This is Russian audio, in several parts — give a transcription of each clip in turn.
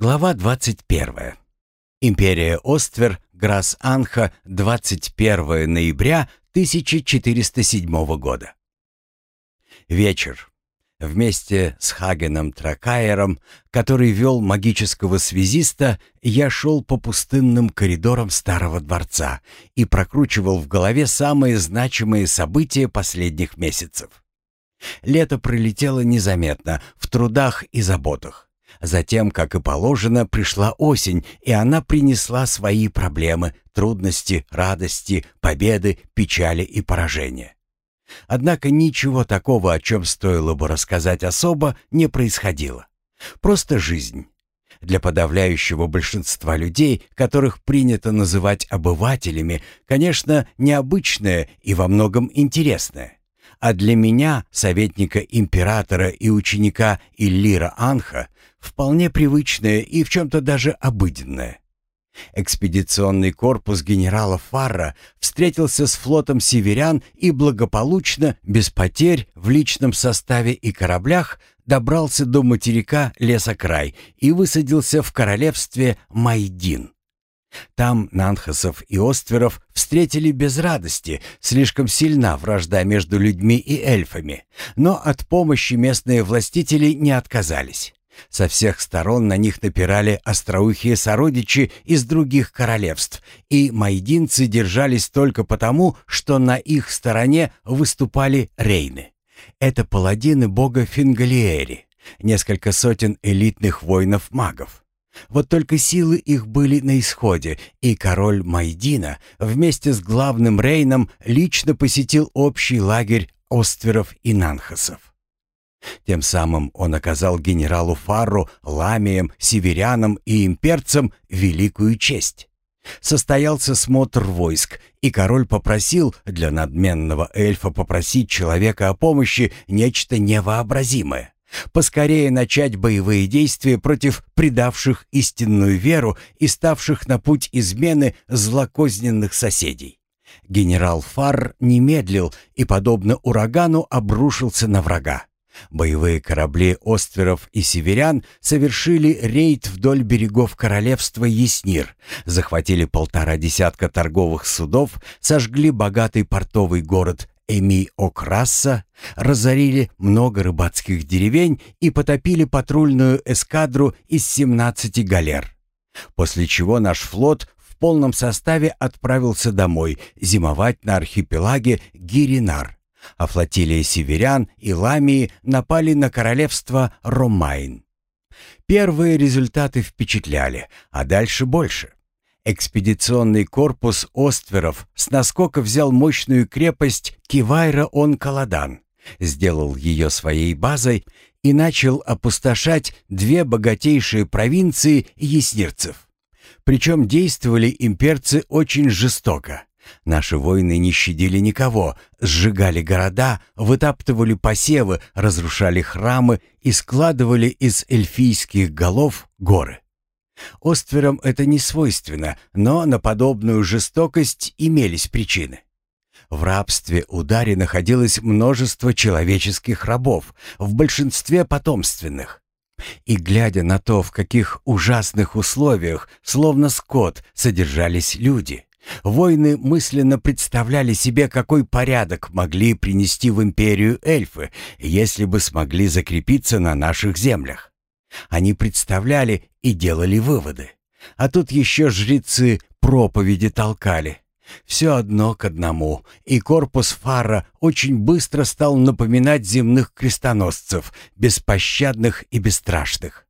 Глава 21. Империя Оствер, Грас-Анха, 21 ноября 1407 года. Вечер. Вместе с Хагеном Тракайером, который вел магического связиста, я шел по пустынным коридорам старого дворца и прокручивал в голове самые значимые события последних месяцев. Лето пролетело незаметно, в трудах и заботах. Затем, как и положено, пришла осень, и она принесла свои проблемы, трудности, радости, победы, печали и поражения. Однако ничего такого, о чем стоило бы рассказать особо, не происходило. Просто жизнь. Для подавляющего большинства людей, которых принято называть обывателями, конечно, необычная и во многом интересная. А для меня, советника императора и ученика Иллира Анха, вполне привычное и в чем-то даже обыденное. Экспедиционный корпус генерала Фарра встретился с флотом северян и благополучно, без потерь в личном составе и кораблях, добрался до материка Лесокрай и высадился в королевстве Майдин. Там Нанхасов и Остверов встретили без радости, слишком сильна вражда между людьми и эльфами, но от помощи местные властители не отказались. Со всех сторон на них напирали остроухие сородичи из других королевств, и майдинцы держались только потому, что на их стороне выступали рейны. Это паладины бога Фингалиэри, несколько сотен элитных воинов-магов. Вот только силы их были на исходе, и король Майдина вместе с главным Рейном лично посетил общий лагерь Остверов и Нанхасов. Тем самым он оказал генералу Фарру, ламиям, северянам и имперцам великую честь. Состоялся смотр войск, и король попросил для надменного эльфа попросить человека о помощи нечто невообразимое. Поскорее начать боевые действия против предавших истинную веру и ставших на путь измены злокозненных соседей. Генерал Фарр не медлил и, подобно урагану, обрушился на врага. Боевые корабли Остверов и Северян совершили рейд вдоль берегов королевства Яснир, захватили полтора десятка торговых судов, сожгли богатый портовый город Эми-Окрасса, разорили много рыбацких деревень и потопили патрульную эскадру из 17 галер. После чего наш флот в полном составе отправился домой зимовать на архипелаге Гиринар а флотилия северян и ламии напали на королевство Ромайн. Первые результаты впечатляли, а дальше больше. Экспедиционный корпус Остверов с наскока взял мощную крепость Кивайра-он-Каладан, сделал ее своей базой и начал опустошать две богатейшие провинции яснирцев. Причем действовали имперцы очень жестоко. Наши воины не щадили никого, сжигали города, вытаптывали посевы, разрушали храмы и складывали из эльфийских голов горы. Остверам это не свойственно, но на подобную жестокость имелись причины. В рабстве ударе находилось множество человеческих рабов, в большинстве потомственных. И глядя на то, в каких ужасных условиях, словно скот, содержались люди, Воины мысленно представляли себе, какой порядок могли принести в империю эльфы, если бы смогли закрепиться на наших землях. Они представляли и делали выводы. А тут еще жрецы проповеди толкали. Все одно к одному, и корпус Фара очень быстро стал напоминать земных крестоносцев, беспощадных и бесстрашных.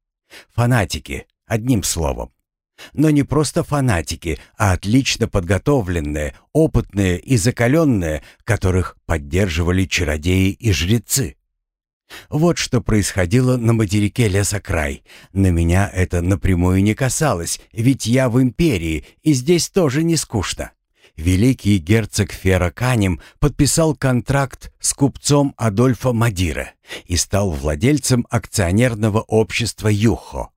Фанатики, одним словом. Но не просто фанатики, а отлично подготовленные, опытные и закаленные, которых поддерживали чародеи и жрецы. Вот что происходило на материке Лесокрай. На меня это напрямую не касалось, ведь я в империи, и здесь тоже не скучно. Великий герцог Ферраканем подписал контракт с купцом Адольфо Мадира и стал владельцем акционерного общества «Юхо».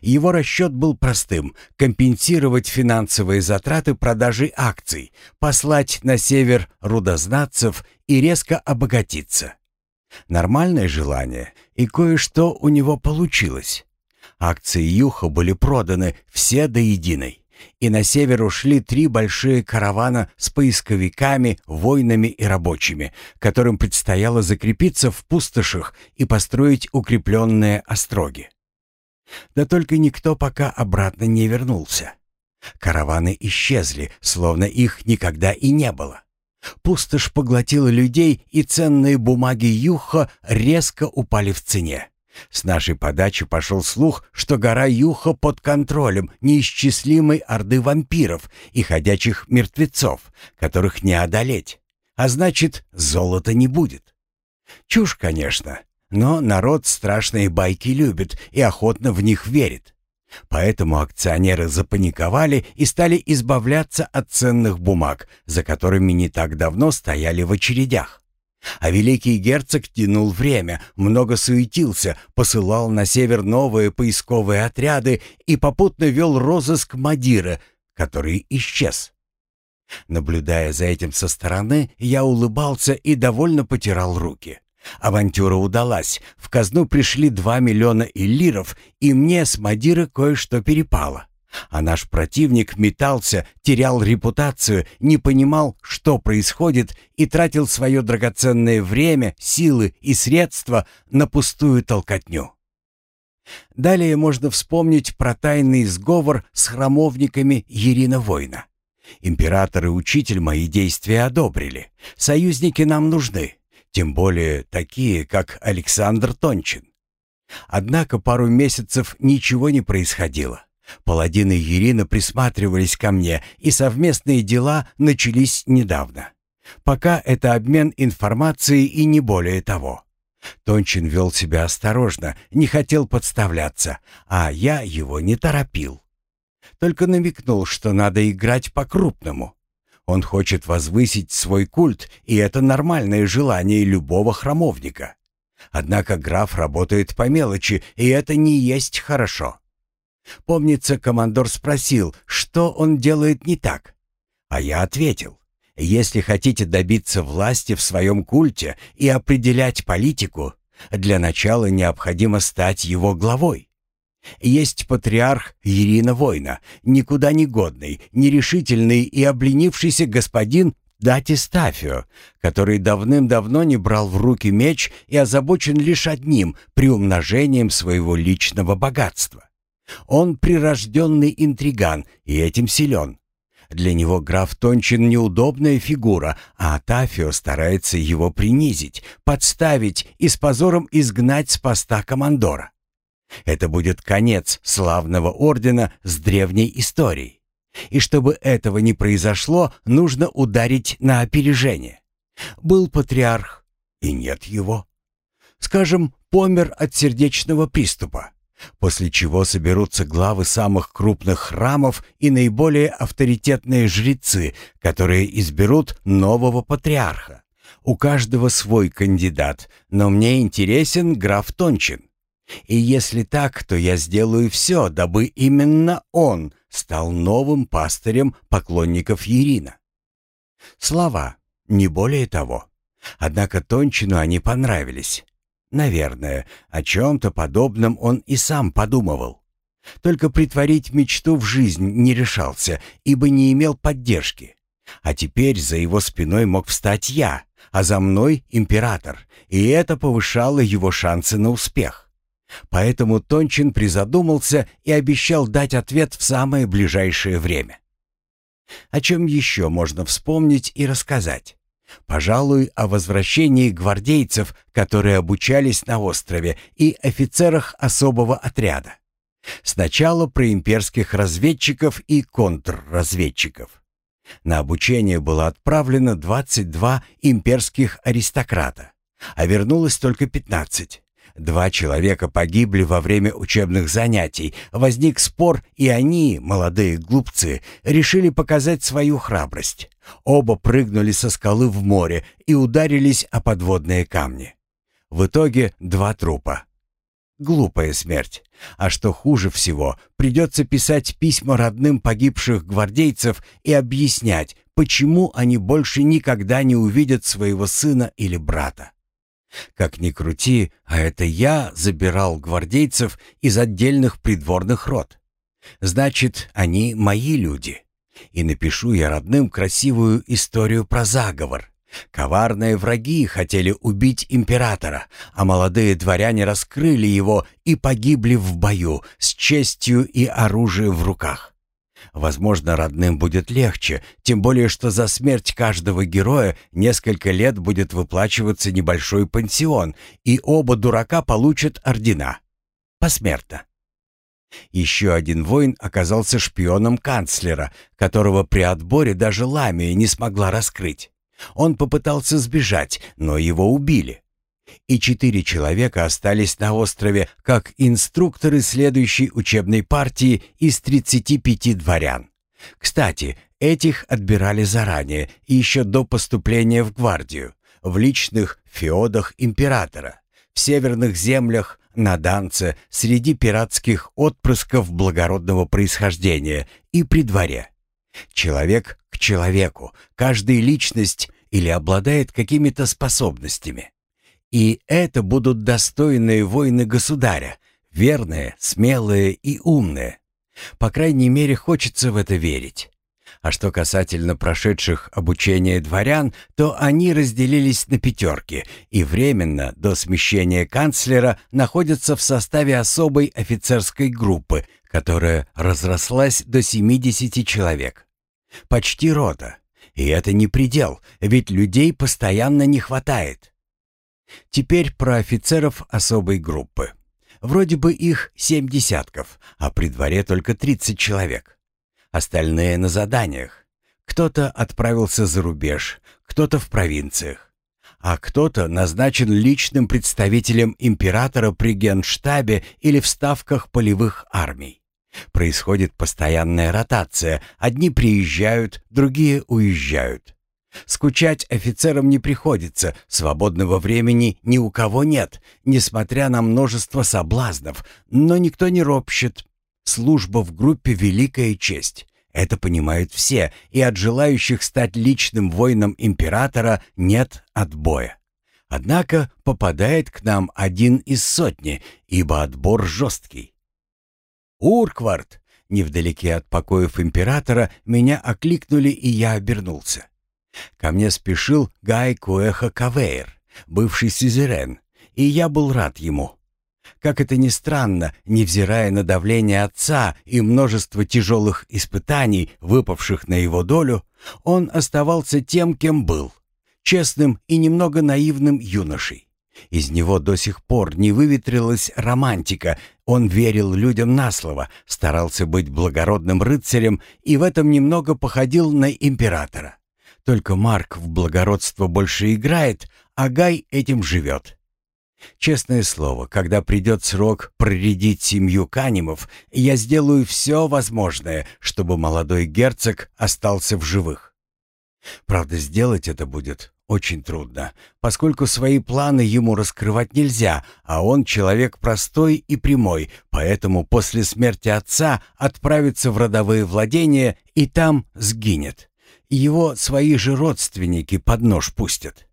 Его расчет был простым – компенсировать финансовые затраты продажи акций, послать на север рудознатцев и резко обогатиться. Нормальное желание, и кое-что у него получилось. Акции Юха были проданы все до единой, и на север ушли три большие каравана с поисковиками, воинами и рабочими, которым предстояло закрепиться в пустошах и построить укрепленные остроги. Да только никто пока обратно не вернулся. Караваны исчезли, словно их никогда и не было. Пустошь поглотила людей, и ценные бумаги Юха резко упали в цене. С нашей подачи пошел слух, что гора Юха под контролем неисчислимой орды вампиров и ходячих мертвецов, которых не одолеть. А значит, золота не будет. Чушь, конечно, но народ страшные байки любит и охотно в них верит. Поэтому акционеры запаниковали и стали избавляться от ценных бумаг, за которыми не так давно стояли в очередях. А великий герцог тянул время, много суетился, посылал на север новые поисковые отряды и попутно вел розыск Мадира, который исчез. Наблюдая за этим со стороны, я улыбался и довольно потирал руки. Авантюра удалась, в казну пришли два миллиона иллиров, и мне с Мадиры кое-что перепало. А наш противник метался, терял репутацию, не понимал, что происходит, и тратил свое драгоценное время, силы и средства на пустую толкотню. Далее можно вспомнить про тайный сговор с храмовниками Ирина Война. Император и учитель мои действия одобрили. Союзники нам нужны тем более такие, как Александр Тончин. Однако пару месяцев ничего не происходило. Паладины Ирина присматривались ко мне, и совместные дела начались недавно. Пока это обмен информацией и не более того. Тончин вел себя осторожно, не хотел подставляться, а я его не торопил. Только намекнул, что надо играть по-крупному. Он хочет возвысить свой культ, и это нормальное желание любого храмовника. Однако граф работает по мелочи, и это не есть хорошо. Помнится, командор спросил, что он делает не так. А я ответил, если хотите добиться власти в своем культе и определять политику, для начала необходимо стать его главой. Есть патриарх Ирина Война, никуда не годный, нерешительный и обленившийся господин Дати Стафио, который давным-давно не брал в руки меч и озабочен лишь одним — приумножением своего личного богатства. Он прирожденный интриган и этим силен. Для него граф Тончин неудобная фигура, а Тафио старается его принизить, подставить и с позором изгнать с поста командора. Это будет конец славного ордена с древней историей. И чтобы этого не произошло, нужно ударить на опережение. Был патриарх, и нет его. Скажем, помер от сердечного приступа, после чего соберутся главы самых крупных храмов и наиболее авторитетные жрецы, которые изберут нового патриарха. У каждого свой кандидат, но мне интересен граф Тончин. И если так, то я сделаю все, дабы именно он стал новым пастырем поклонников Ирина. Слова, не более того. Однако Тончину они понравились. Наверное, о чем-то подобном он и сам подумывал. Только притворить мечту в жизнь не решался, ибо не имел поддержки. А теперь за его спиной мог встать я, а за мной император, и это повышало его шансы на успех. Поэтому Тончин призадумался и обещал дать ответ в самое ближайшее время. О чем еще можно вспомнить и рассказать? Пожалуй, о возвращении гвардейцев, которые обучались на острове, и офицерах особого отряда. Сначала про имперских разведчиков и контрразведчиков. На обучение было отправлено 22 имперских аристократа, а вернулось только 15. Два человека погибли во время учебных занятий. Возник спор, и они, молодые глупцы, решили показать свою храбрость. Оба прыгнули со скалы в море и ударились о подводные камни. В итоге два трупа. Глупая смерть. А что хуже всего, придется писать письма родным погибших гвардейцев и объяснять, почему они больше никогда не увидят своего сына или брата. Как ни крути, а это я забирал гвардейцев из отдельных придворных рот. Значит, они мои люди. И напишу я родным красивую историю про заговор. Коварные враги хотели убить императора, а молодые дворяне раскрыли его и погибли в бою с честью и оружием в руках. Возможно, родным будет легче, тем более что за смерть каждого героя несколько лет будет выплачиваться небольшой пансион, и оба дурака получат ордена. Посмертно. Еще один воин оказался шпионом канцлера, которого при отборе даже Ламия не смогла раскрыть. Он попытался сбежать, но его убили. И четыре человека остались на острове как инструкторы следующей учебной партии из 35 дворян. Кстати, этих отбирали заранее, еще до поступления в гвардию, в личных феодах императора, в северных землях на Данце среди пиратских отпрысков благородного происхождения и при дворе. Человек к человеку, каждая личность или обладает какими-то способностями. И это будут достойные воины государя, верные, смелые и умные. По крайней мере, хочется в это верить. А что касательно прошедших обучение дворян, то они разделились на пятерки и временно до смещения канцлера находятся в составе особой офицерской группы, которая разрослась до 70 человек. Почти рота. И это не предел, ведь людей постоянно не хватает. Теперь про офицеров особой группы. Вроде бы их семь десятков, а при дворе только 30 человек. Остальные на заданиях. Кто-то отправился за рубеж, кто-то в провинциях. А кто-то назначен личным представителем императора при генштабе или в ставках полевых армий. Происходит постоянная ротация. Одни приезжают, другие уезжают. Скучать офицерам не приходится, свободного времени ни у кого нет, несмотря на множество соблазнов, но никто не ропщет, Служба в группе — великая честь. Это понимают все, и от желающих стать личным воином императора нет отбоя. Однако попадает к нам один из сотни, ибо отбор жесткий. «Урквард!» Невдалеке от покоев императора меня окликнули, и я обернулся. Ко мне спешил Гай Куэха Кавейр, бывший сюзерен, и я был рад ему. Как это ни странно, невзирая на давление отца и множество тяжелых испытаний, выпавших на его долю, он оставался тем, кем был — честным и немного наивным юношей. Из него до сих пор не выветрилась романтика, он верил людям на слово, старался быть благородным рыцарем и в этом немного походил на императора. Только Марк в благородство больше играет, а Гай этим живет. Честное слово, когда придет срок проредить семью Канимов, я сделаю все возможное, чтобы молодой герцог остался в живых. Правда, сделать это будет очень трудно, поскольку свои планы ему раскрывать нельзя, а он человек простой и прямой, поэтому после смерти отца отправится в родовые владения и там сгинет. Его свои же родственники под нож пустят.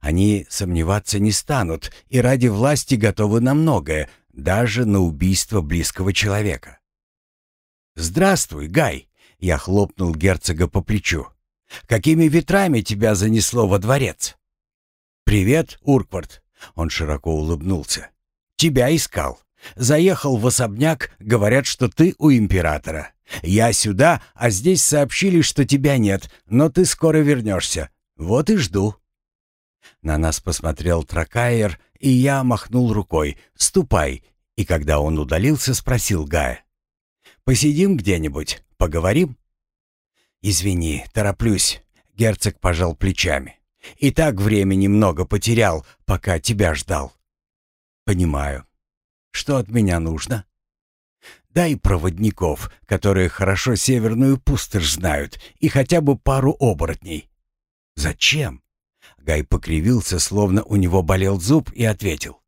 Они сомневаться не станут и ради власти готовы на многое, даже на убийство близкого человека. «Здравствуй, Гай!» — я хлопнул герцога по плечу. «Какими ветрами тебя занесло во дворец?» «Привет, Урквард!» — он широко улыбнулся. «Тебя искал. Заехал в особняк, говорят, что ты у императора. Я сюда, а здесь сообщили, что тебя нет, но ты скоро вернешься. Вот и жду». На нас посмотрел Тракайер, и я махнул рукой «Ступай», и когда он удалился, спросил Гая. «Посидим где-нибудь, поговорим?» «Извини, тороплюсь», — герцог пожал плечами. «И так времени много потерял, пока тебя ждал». «Понимаю. Что от меня нужно?» «Дай проводников, которые хорошо северную пустошь знают, и хотя бы пару оборотней». «Зачем?» Гай покривился, словно у него болел зуб, и ответил.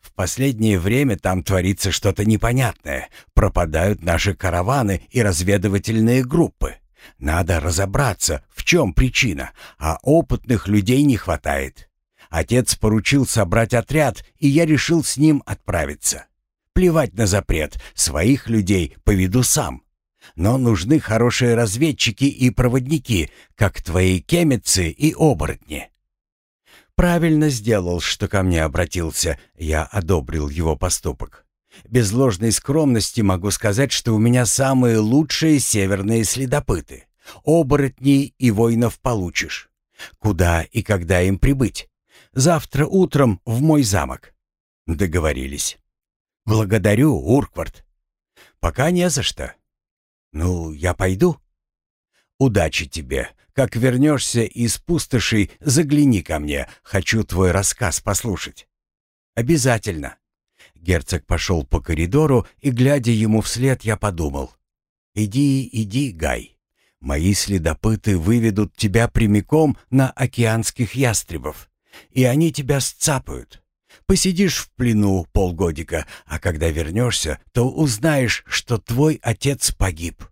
«В последнее время там творится что-то непонятное. Пропадают наши караваны и разведывательные группы. Надо разобраться, в чем причина, а опытных людей не хватает. Отец поручил собрать отряд, и я решил с ним отправиться. Плевать на запрет, своих людей поведу сам. Но нужны хорошие разведчики и проводники, как твои кемицы и оборотни. Правильно сделал, что ко мне обратился, я одобрил его поступок. Без ложной скромности могу сказать, что у меня самые лучшие северные следопыты. Оборотней и воинов получишь. Куда и когда им прибыть? Завтра утром в мой замок. Договорились. Благодарю, Урквард. Пока не за что. Ну, я пойду. Удачи тебе. Как вернешься из пустошей, загляни ко мне. Хочу твой рассказ послушать. Обязательно. Герцог пошел по коридору, и, глядя ему вслед, я подумал. «Иди, иди, Гай. Мои следопыты выведут тебя прямиком на океанских ястребов, и они тебя сцапают. Посидишь в плену полгодика, а когда вернешься, то узнаешь, что твой отец погиб.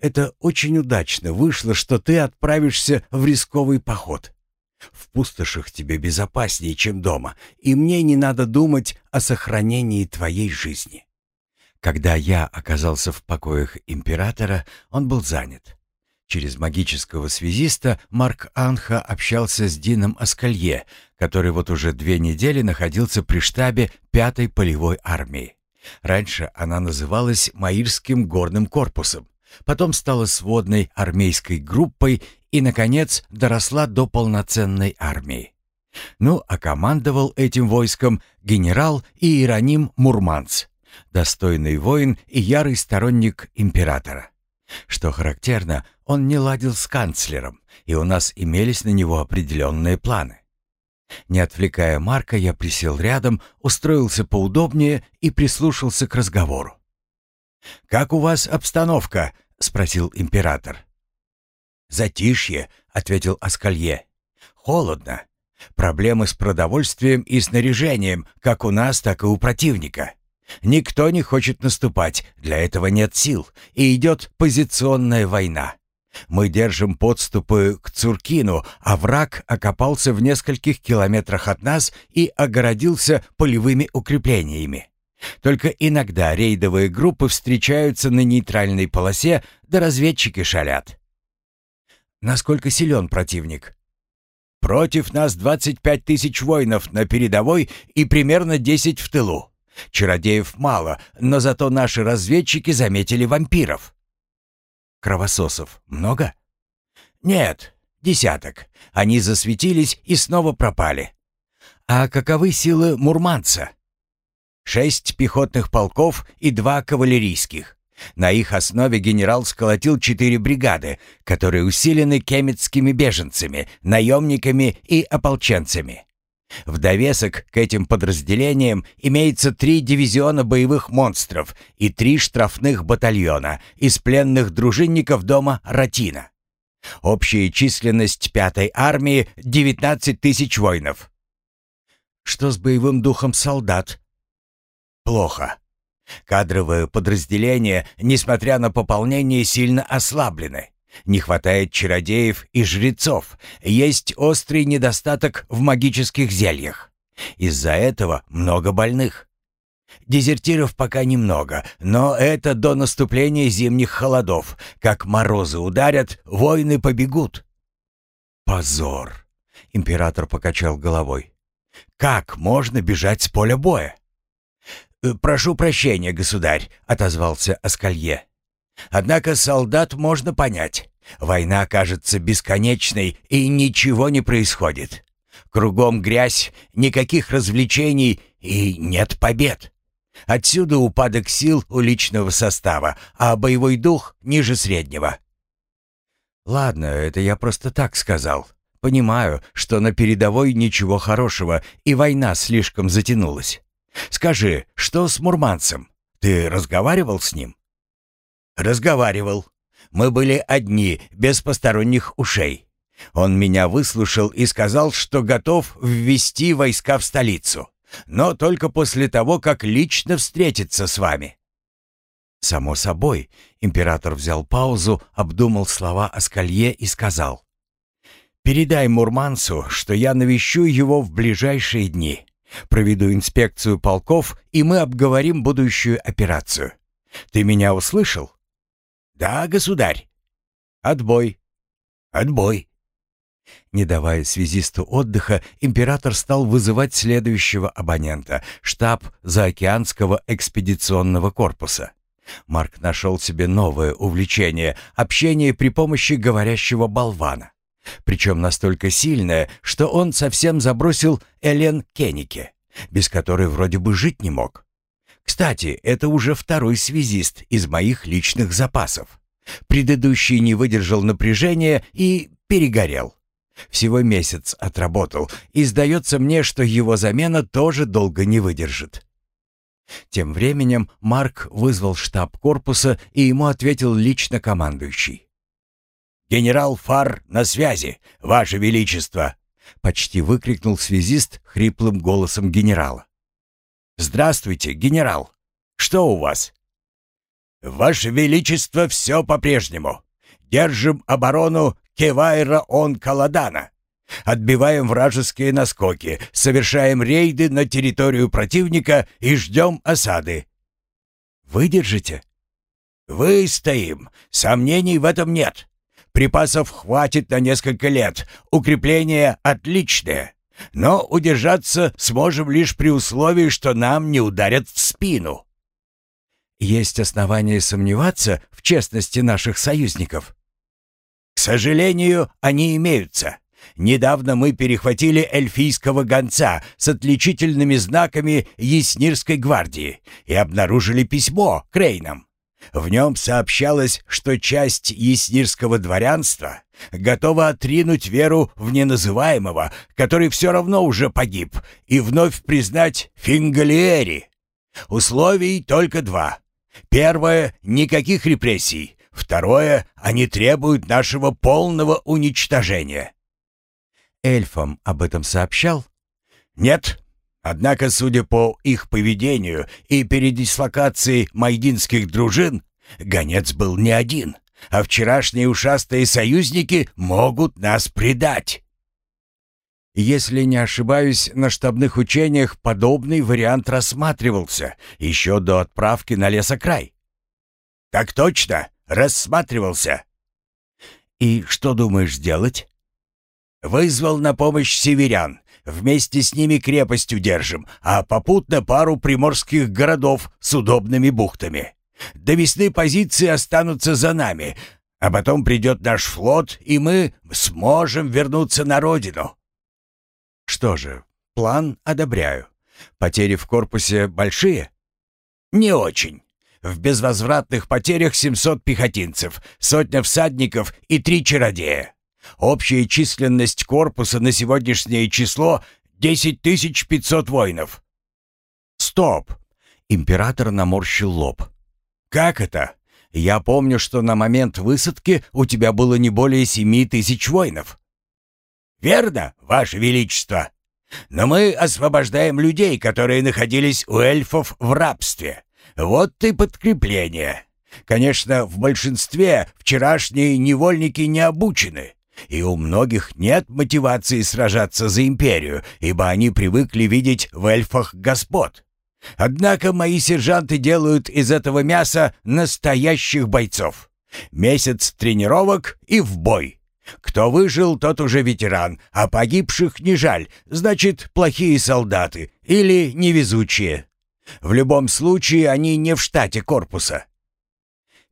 Это очень удачно вышло, что ты отправишься в рисковый поход. В пустошах тебе безопаснее, чем дома, и мне не надо думать о сохранении твоей жизни. Когда я оказался в покоях императора, он был занят. Через магического связиста Марк Анха общался с Дином Аскалье, который вот уже две недели находился при штабе пятой полевой армии. Раньше она называлась Маирским горным корпусом, потом стала сводной армейской группой и, наконец, доросла до полноценной армии. Ну, а командовал этим войском генерал Иероним Мурманц, достойный воин и ярый сторонник императора. Что характерно, он не ладил с канцлером, и у нас имелись на него определенные планы. Не отвлекая Марка, я присел рядом, устроился поудобнее и прислушался к разговору. «Как у вас обстановка?» — спросил император. «Затишье», — ответил Аскалье. «Холодно. Проблемы с продовольствием и снаряжением, как у нас, так и у противника. Никто не хочет наступать, для этого нет сил, и идет позиционная война. Мы держим подступы к Цуркину, а враг окопался в нескольких километрах от нас и огородился полевыми укреплениями. Только иногда рейдовые группы встречаются на нейтральной полосе, да разведчики шалят. Насколько силен противник? Против нас 25 тысяч воинов на передовой и примерно 10 в тылу. Чародеев мало, но зато наши разведчики заметили вампиров. Кровососов много? Нет, десяток. Они засветились и снова пропали. А каковы силы мурманца? Шесть пехотных полков и два кавалерийских. На их основе генерал сколотил четыре бригады, которые усилены кемецкими беженцами, наемниками и ополченцами. В довесок к этим подразделениям имеется три дивизиона боевых монстров и три штрафных батальона из пленных дружинников дома Ратина. Общая численность пятой армии — 19 тысяч воинов. Что с боевым духом солдат? Плохо. Кадровые подразделения, несмотря на пополнение, сильно ослаблены. Не хватает чародеев и жрецов. Есть острый недостаток в магических зельях. Из-за этого много больных. Дезертиров пока немного, но это до наступления зимних холодов. Как морозы ударят, войны побегут. Позор. Император покачал головой. Как можно бежать с поля боя? «Э, «Прошу прощения, государь», — отозвался Аскалье. «Однако солдат можно понять. Война кажется бесконечной, и ничего не происходит. Кругом грязь, никаких развлечений и нет побед. Отсюда упадок сил у личного состава, а боевой дух ниже среднего». «Ладно, это я просто так сказал. Понимаю, что на передовой ничего хорошего, и война слишком затянулась. Скажи, что с Мурманцем? Ты разговаривал с ним?» «Разговаривал. Мы были одни, без посторонних ушей. Он меня выслушал и сказал, что готов ввести войска в столицу, но только после того, как лично встретиться с вами». «Само собой», — император взял паузу, обдумал слова о скалье и сказал. Передай Мурмансу, что я навещу его в ближайшие дни. Проведу инспекцию полков, и мы обговорим будущую операцию. Ты меня услышал? Да, государь. Отбой. Отбой. Не давая связисту отдыха, император стал вызывать следующего абонента — штаб Заокеанского экспедиционного корпуса. Марк нашел себе новое увлечение — общение при помощи говорящего болвана. Причем настолько сильное, что он совсем забросил Элен Кеннике, без которой вроде бы жить не мог. Кстати, это уже второй связист из моих личных запасов. Предыдущий не выдержал напряжения и перегорел. Всего месяц отработал, и сдается мне, что его замена тоже долго не выдержит. Тем временем Марк вызвал штаб корпуса, и ему ответил лично командующий. «Генерал Фар на связи, Ваше Величество!» Почти выкрикнул связист хриплым голосом генерала. «Здравствуйте, генерал! Что у вас?» «Ваше Величество, все по-прежнему. Держим оборону Кевайра-он-Каладана. Отбиваем вражеские наскоки, совершаем рейды на территорию противника и ждем осады. Выдержите? Выстоим. Сомнений в этом нет. Припасов хватит на несколько лет. Укрепления отличные. Но удержаться сможем лишь при условии, что нам не ударят в спину. Есть основания сомневаться в честности наших союзников. К сожалению, они имеются. Недавно мы перехватили эльфийского гонца с отличительными знаками Яснирской гвардии и обнаружили письмо Крейнам. В нем сообщалось, что часть яснирского дворянства готова отринуть веру в неназываемого, который все равно уже погиб, и вновь признать Фингалиери. Условий только два. Первое — никаких репрессий. Второе, они требуют нашего полного уничтожения. Эльфам об этом сообщал? Нет. Однако, судя по их поведению и передислокации майдинских дружин, гонец был не один, а вчерашние ушастые союзники могут нас предать. Если не ошибаюсь, на штабных учениях подобный вариант рассматривался еще до отправки на лесокрай. Так точно рассматривался. И что думаешь делать? Вызвал на помощь северян. Вместе с ними крепость удержим, а попутно пару приморских городов с удобными бухтами. До весны позиции останутся за нами, а потом придет наш флот, и мы сможем вернуться на родину. Что же, план одобряю. Потери в корпусе большие? Не очень. В безвозвратных потерях 700 пехотинцев, сотня всадников и три чародея. Общая численность корпуса на сегодняшнее число 10 500 воинов. Стоп! Император наморщил лоб. Как это? Я помню, что на момент высадки у тебя было не более семи тысяч воинов. Верно, Ваше Величество. Но мы освобождаем людей, которые находились у эльфов в рабстве. Вот и подкрепление. Конечно, в большинстве вчерашние невольники не обучены, и у многих нет мотивации сражаться за империю, ибо они привыкли видеть в эльфах господ. Однако мои сержанты делают из этого мяса настоящих бойцов. Месяц тренировок и в бой. Кто выжил, тот уже ветеран, а погибших не жаль, значит, плохие солдаты или невезучие. В любом случае, они не в штате корпуса.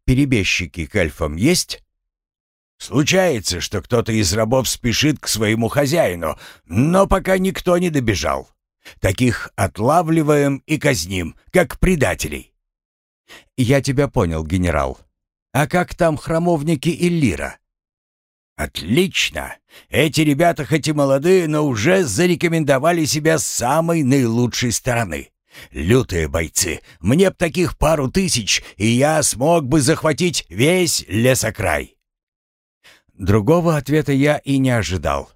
Перебежчики к эльфам есть? Случается, что кто-то из рабов спешит к своему хозяину, но пока никто не добежал. Таких отлавливаем и казним, как предателей. Я тебя понял, генерал. А как там храмовники Иллира? Отлично. Эти ребята хоть и молодые, но уже зарекомендовали себя с самой наилучшей стороны. Лютые бойцы, мне б таких пару тысяч, и я смог бы захватить весь лесокрай. Другого ответа я и не ожидал.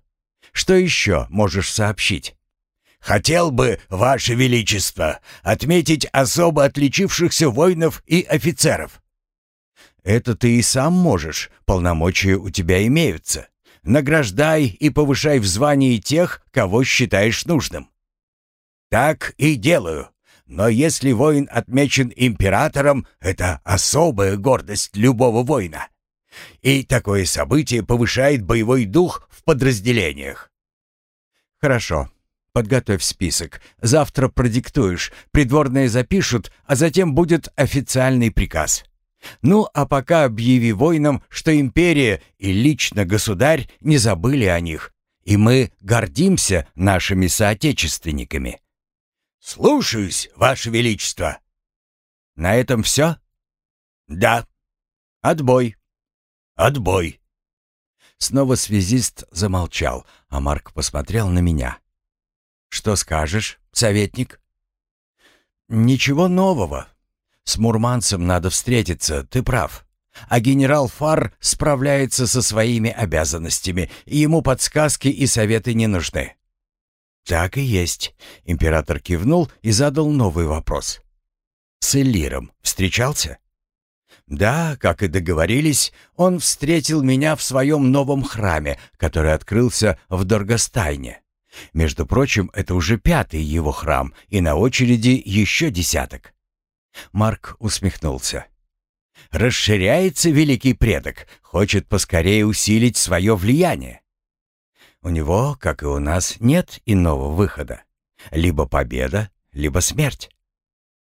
Что еще можешь сообщить? Хотел бы, Ваше Величество, отметить особо отличившихся воинов и офицеров. Это ты и сам можешь, полномочия у тебя имеются. Награждай и повышай в звании тех, кого считаешь нужным. Так и делаю. Но если воин отмечен императором, это особая гордость любого воина. И такое событие повышает боевой дух в подразделениях. Хорошо. Подготовь список. Завтра продиктуешь, придворные запишут, а затем будет официальный приказ. Ну, а пока объяви воинам, что империя и лично государь не забыли о них, и мы гордимся нашими соотечественниками. «Слушаюсь, Ваше Величество!» «На этом все?» «Да». «Отбой». «Отбой». Снова связист замолчал, а Марк посмотрел на меня. «Что скажешь, советник?» «Ничего нового. С Мурманцем надо встретиться, ты прав. А генерал Фар справляется со своими обязанностями, и ему подсказки и советы не нужны. «Так и есть», — император кивнул и задал новый вопрос. «С Элиром встречался?» «Да, как и договорились, он встретил меня в своем новом храме, который открылся в Доргостайне. Между прочим, это уже пятый его храм, и на очереди еще десяток». Марк усмехнулся. «Расширяется великий предок, хочет поскорее усилить свое влияние. У него, как и у нас, нет иного выхода. Либо победа, либо смерть.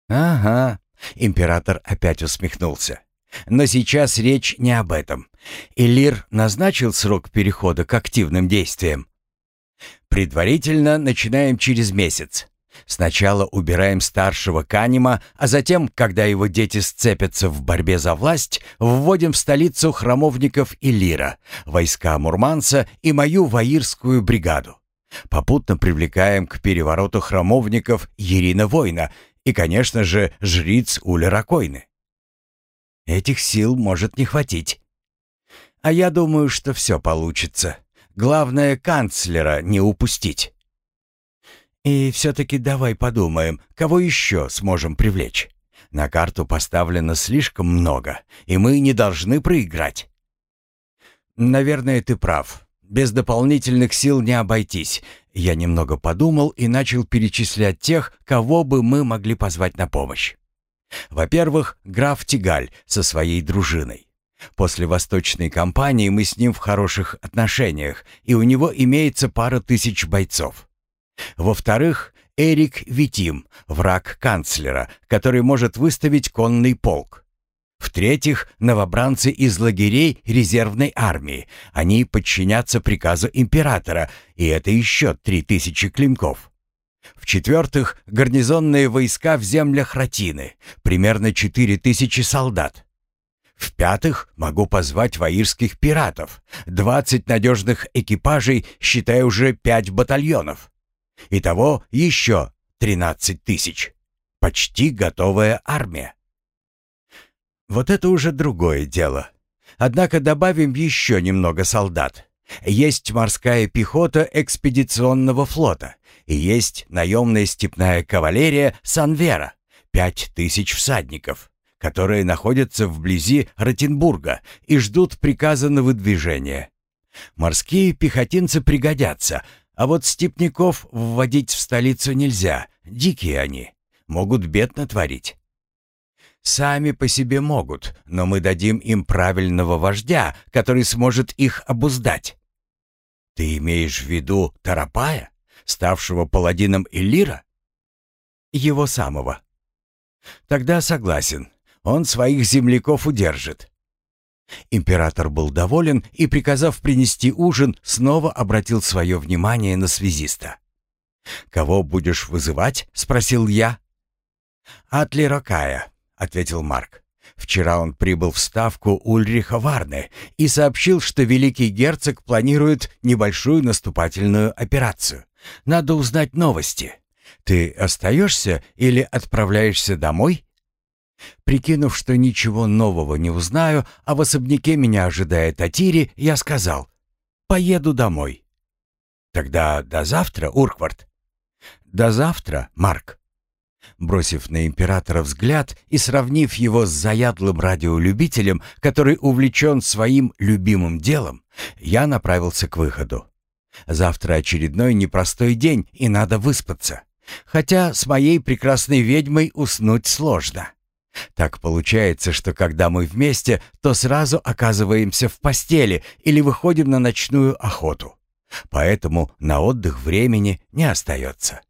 Ага, император опять усмехнулся. Но сейчас речь не об этом. Илир назначил срок перехода к активным действиям. Предварительно начинаем через месяц. Сначала убираем старшего Канима, а затем, когда его дети сцепятся в борьбе за власть, вводим в столицу храмовников Илира, войска Мурманца и мою ваирскую бригаду. Попутно привлекаем к перевороту храмовников Ирина Война и, конечно же, жриц Уля Ракойны. Этих сил может не хватить. А я думаю, что все получится. Главное, канцлера не упустить. И все-таки давай подумаем, кого еще сможем привлечь. На карту поставлено слишком много, и мы не должны проиграть. Наверное, ты прав. Без дополнительных сил не обойтись. Я немного подумал и начал перечислять тех, кого бы мы могли позвать на помощь. Во-первых, граф Тигаль со своей дружиной. После восточной кампании мы с ним в хороших отношениях, и у него имеется пара тысяч бойцов. Во-вторых, Эрик Витим, враг канцлера, который может выставить конный полк. В-третьих, новобранцы из лагерей резервной армии. Они подчинятся приказу императора, и это еще три тысячи клинков. В-четвертых, гарнизонные войска в землях Ратины, примерно четыре тысячи солдат. В-пятых, могу позвать ваирских пиратов. Двадцать надежных экипажей, считай уже пять батальонов. Итого еще 13 тысяч. Почти готовая армия. Вот это уже другое дело. Однако добавим еще немного солдат. Есть морская пехота экспедиционного флота и есть наемная степная кавалерия Санвера, пять тысяч всадников, которые находятся вблизи Ротенбурга и ждут приказа на выдвижение. Морские пехотинцы пригодятся, а вот степняков вводить в столицу нельзя, дикие они, могут бед натворить. Сами по себе могут, но мы дадим им правильного вождя, который сможет их обуздать. Ты имеешь в виду Тарапая, ставшего паладином Элира? Его самого. Тогда согласен, он своих земляков удержит. Император был доволен и, приказав принести ужин, снова обратил свое внимание на связиста. «Кого будешь вызывать?» — спросил я. «Атли Рокая», — ответил Марк. «Вчера он прибыл в ставку Ульриха Варны и сообщил, что великий герцог планирует небольшую наступательную операцию. Надо узнать новости. Ты остаешься или отправляешься домой?» Прикинув, что ничего нового не узнаю, а в особняке меня ожидает Атири, я сказал, «Поеду домой». «Тогда до завтра, Урквард?» «До завтра, Марк». Бросив на императора взгляд и сравнив его с заядлым радиолюбителем, который увлечен своим любимым делом, я направился к выходу. Завтра очередной непростой день, и надо выспаться. Хотя с моей прекрасной ведьмой уснуть сложно. Так получается, что когда мы вместе, то сразу оказываемся в постели или выходим на ночную охоту. Поэтому на отдых времени не остается.